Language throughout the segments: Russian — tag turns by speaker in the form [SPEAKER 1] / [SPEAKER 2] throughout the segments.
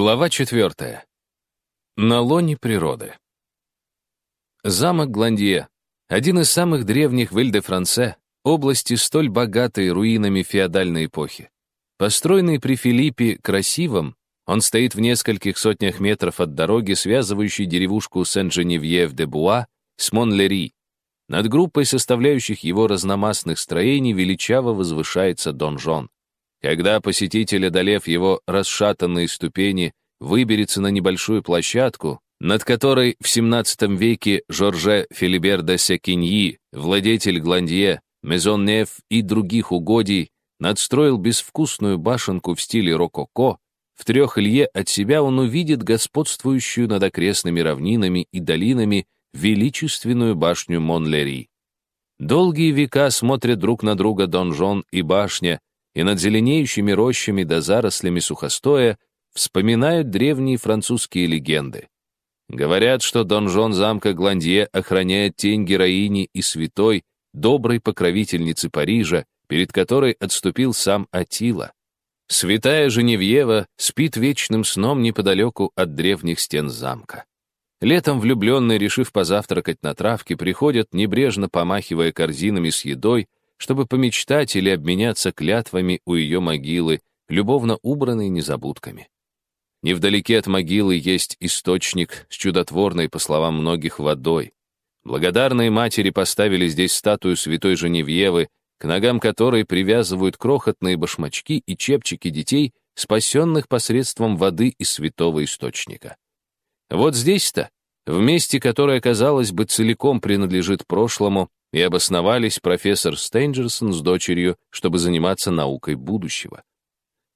[SPEAKER 1] Глава четвертая. На лоне природы. Замок Гландье — один из самых древних в Иль-де-Франце, области столь богатой руинами феодальной эпохи. Построенный при Филиппе Красивом, он стоит в нескольких сотнях метров от дороги, связывающей деревушку Сен-Женевьев-де-Буа с Монлери. Над группой составляющих его разномастных строений величаво возвышается донжон. Когда посетитель, одолев его расшатанные ступени, выберется на небольшую площадку, над которой в XVII веке Жорже Филибер де Секиньи, владетель Гландье, Мезоннеф и других угодий, надстроил безвкусную башенку в стиле рококо, в трех лье от себя он увидит господствующую над окрестными равнинами и долинами величественную башню Монлери. Долгие века смотрят друг на друга донжон и башня, и над зеленеющими рощами да зарослями сухостоя вспоминают древние французские легенды. Говорят, что донжон замка Гландье охраняет тень героини и святой, доброй покровительницы Парижа, перед которой отступил сам Атила. Святая Женевьева спит вечным сном неподалеку от древних стен замка. Летом влюбленные, решив позавтракать на травке, приходят, небрежно помахивая корзинами с едой, чтобы помечтать или обменяться клятвами у ее могилы, любовно убранной незабудками. Невдалеке от могилы есть источник с чудотворной, по словам многих, водой. Благодарные матери поставили здесь статую святой Женевьевы, к ногам которой привязывают крохотные башмачки и чепчики детей, спасенных посредством воды из святого источника. Вот здесь-то, в месте, которое, казалось бы, целиком принадлежит прошлому, и обосновались профессор Стейнджерсон с дочерью, чтобы заниматься наукой будущего.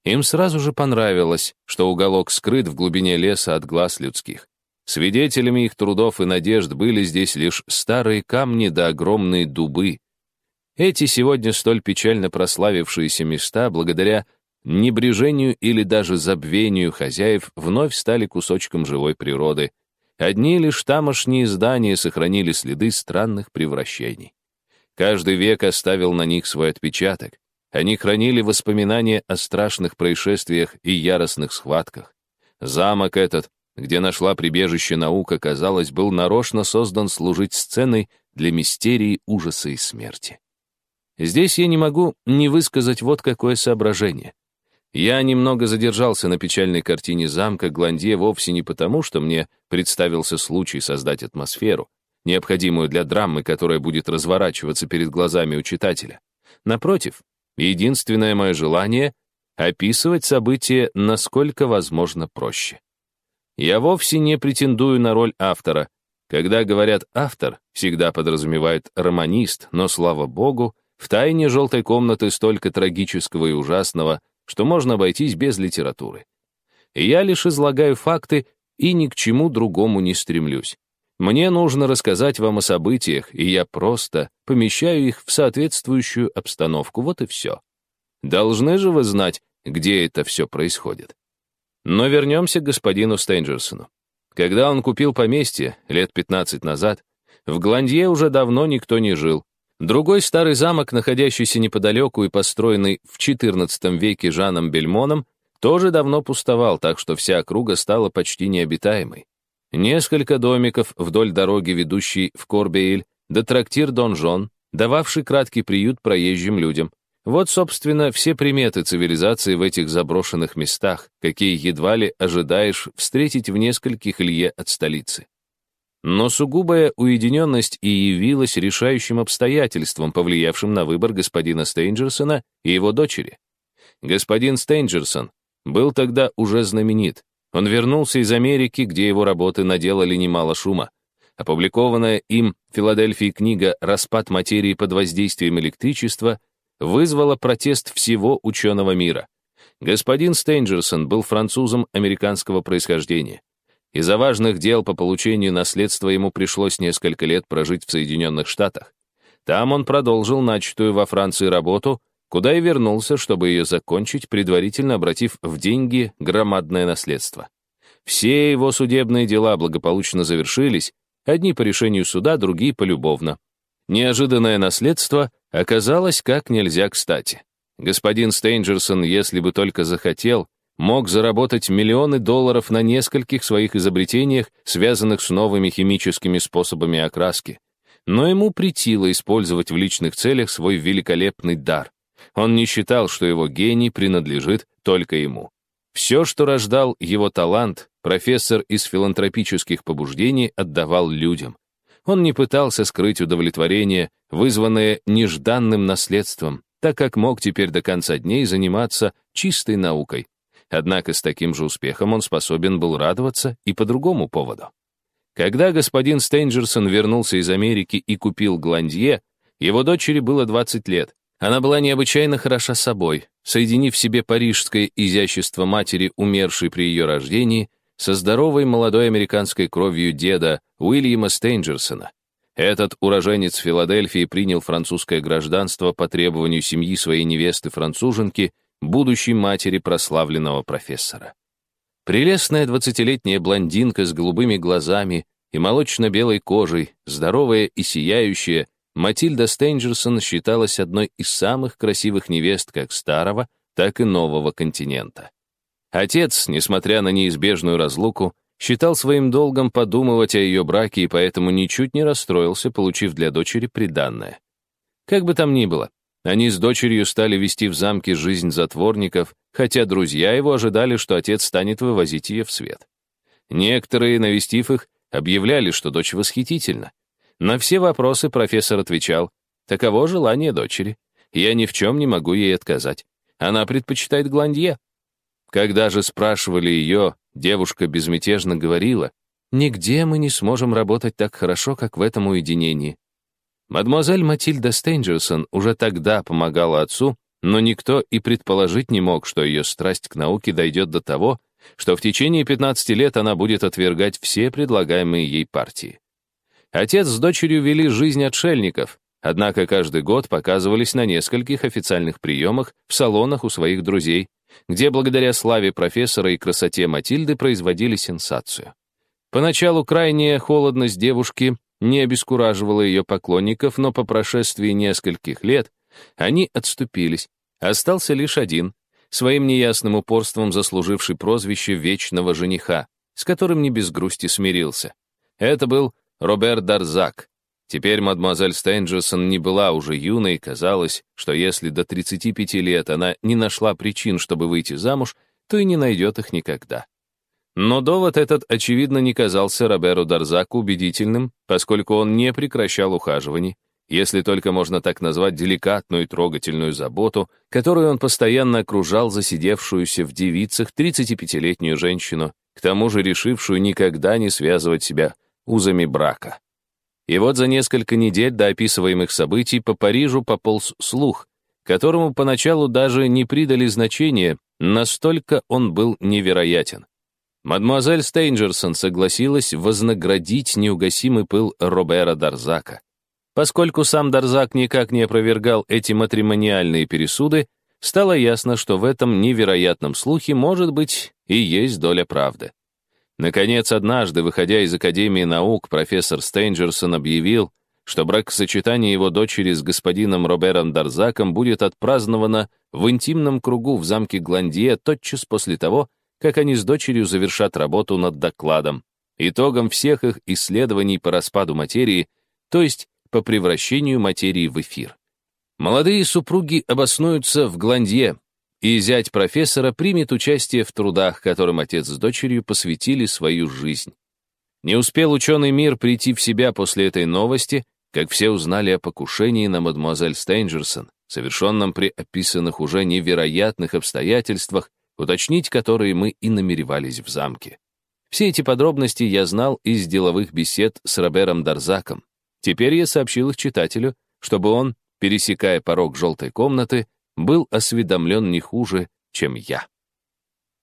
[SPEAKER 1] Им сразу же понравилось, что уголок скрыт в глубине леса от глаз людских. Свидетелями их трудов и надежд были здесь лишь старые камни да огромные дубы. Эти сегодня столь печально прославившиеся места, благодаря небрежению или даже забвению хозяев, вновь стали кусочком живой природы, Одни лишь тамошние здания сохранили следы странных превращений. Каждый век оставил на них свой отпечаток. Они хранили воспоминания о страшных происшествиях и яростных схватках. Замок этот, где нашла прибежище наука, казалось, был нарочно создан служить сценой для мистерии ужаса и смерти. Здесь я не могу не высказать вот какое соображение. Я немного задержался на печальной картине замка Гландье вовсе не потому, что мне представился случай создать атмосферу, необходимую для драмы, которая будет разворачиваться перед глазами у читателя. Напротив, единственное мое желание — описывать события насколько возможно проще. Я вовсе не претендую на роль автора. Когда говорят «автор», всегда подразумевают романист, но, слава богу, в тайне желтой комнаты столько трагического и ужасного — что можно обойтись без литературы. Я лишь излагаю факты и ни к чему другому не стремлюсь. Мне нужно рассказать вам о событиях, и я просто помещаю их в соответствующую обстановку, вот и все. Должны же вы знать, где это все происходит. Но вернемся к господину Стейнджерсону. Когда он купил поместье лет 15 назад, в Гландье уже давно никто не жил, Другой старый замок, находящийся неподалеку и построенный в XIV веке Жаном Бельмоном, тоже давно пустовал, так что вся округа стала почти необитаемой. Несколько домиков вдоль дороги, ведущей в Корбейль, да трактир Донжон, дававший краткий приют проезжим людям. Вот, собственно, все приметы цивилизации в этих заброшенных местах, какие едва ли ожидаешь встретить в нескольких лье от столицы. Но сугубая уединенность и явилась решающим обстоятельством, повлиявшим на выбор господина Стейнджерсона и его дочери. Господин Стейнджерсон был тогда уже знаменит. Он вернулся из Америки, где его работы наделали немало шума. Опубликованная им в Филадельфии книга «Распад материи под воздействием электричества» вызвала протест всего ученого мира. Господин Стейнджерсон был французом американского происхождения. Из-за важных дел по получению наследства ему пришлось несколько лет прожить в Соединенных Штатах. Там он продолжил начатую во Франции работу, куда и вернулся, чтобы ее закончить, предварительно обратив в деньги громадное наследство. Все его судебные дела благополучно завершились, одни по решению суда, другие полюбовно. Неожиданное наследство оказалось как нельзя кстати. Господин Стейнджерсон, если бы только захотел, мог заработать миллионы долларов на нескольких своих изобретениях, связанных с новыми химическими способами окраски. Но ему притило использовать в личных целях свой великолепный дар. Он не считал, что его гений принадлежит только ему. Все, что рождал его талант, профессор из филантропических побуждений отдавал людям. Он не пытался скрыть удовлетворение, вызванное нежданным наследством, так как мог теперь до конца дней заниматься чистой наукой. Однако с таким же успехом он способен был радоваться и по другому поводу. Когда господин Стейнджерсон вернулся из Америки и купил Гландье, его дочери было 20 лет. Она была необычайно хороша собой, соединив в себе парижское изящество матери, умершей при ее рождении, со здоровой молодой американской кровью деда Уильяма Стейнджерсона. Этот уроженец Филадельфии принял французское гражданство по требованию семьи своей невесты-француженки будущей матери прославленного профессора. Прелестная двадцатилетняя блондинка с голубыми глазами и молочно-белой кожей, здоровая и сияющая, Матильда Стейнджерсон считалась одной из самых красивых невест как старого, так и нового континента. Отец, несмотря на неизбежную разлуку, считал своим долгом подумывать о ее браке и поэтому ничуть не расстроился, получив для дочери приданное. Как бы там ни было, они с дочерью стали вести в замке жизнь затворников, хотя друзья его ожидали, что отец станет вывозить ее в свет. Некоторые, навестив их, объявляли, что дочь восхитительна. На все вопросы профессор отвечал, таково желание дочери. Я ни в чем не могу ей отказать. Она предпочитает Гландье. Когда же спрашивали ее, девушка безмятежно говорила, «Нигде мы не сможем работать так хорошо, как в этом уединении. Мадемуазель Матильда Стейнджерсон уже тогда помогала отцу, но никто и предположить не мог, что ее страсть к науке дойдет до того, что в течение 15 лет она будет отвергать все предлагаемые ей партии. Отец с дочерью вели жизнь отшельников, однако каждый год показывались на нескольких официальных приемах в салонах у своих друзей, где благодаря славе профессора и красоте Матильды производили сенсацию. Поначалу крайняя холодность девушки не обескураживало ее поклонников, но по прошествии нескольких лет они отступились. Остался лишь один, своим неясным упорством заслуживший прозвище «Вечного жениха», с которым не без грусти смирился. Это был Роберт Дарзак. Теперь мадемуазель Стенджерсон не была уже юной, казалось, что если до 35 лет она не нашла причин, чтобы выйти замуж, то и не найдет их никогда. Но довод этот, очевидно, не казался Роберу Дарзаку убедительным, поскольку он не прекращал ухаживаний, если только можно так назвать деликатную и трогательную заботу, которую он постоянно окружал засидевшуюся в девицах 35-летнюю женщину, к тому же решившую никогда не связывать себя узами брака. И вот за несколько недель до описываемых событий по Парижу пополз слух, которому поначалу даже не придали значения, настолько он был невероятен. Мадемуазель Стейнджерсон согласилась вознаградить неугасимый пыл Робера Дарзака. Поскольку сам Дарзак никак не опровергал эти матримониальные пересуды, стало ясно, что в этом невероятном слухе может быть и есть доля правды. Наконец, однажды, выходя из Академии наук, профессор Стейнджерсон объявил, что бракосочетание его дочери с господином Робером Дарзаком будет отпраздновано в интимном кругу в замке Гландье тотчас после того, как они с дочерью завершат работу над докладом, итогом всех их исследований по распаду материи, то есть по превращению материи в эфир. Молодые супруги обоснуются в Гландье, и зять профессора примет участие в трудах, которым отец с дочерью посвятили свою жизнь. Не успел ученый мир прийти в себя после этой новости, как все узнали о покушении на мадемуазель Стейнджерсон, совершенном при описанных уже невероятных обстоятельствах, уточнить которые мы и намеревались в замке. Все эти подробности я знал из деловых бесед с Робером Дарзаком. Теперь я сообщил их читателю, чтобы он, пересекая порог желтой комнаты, был осведомлен не хуже, чем я.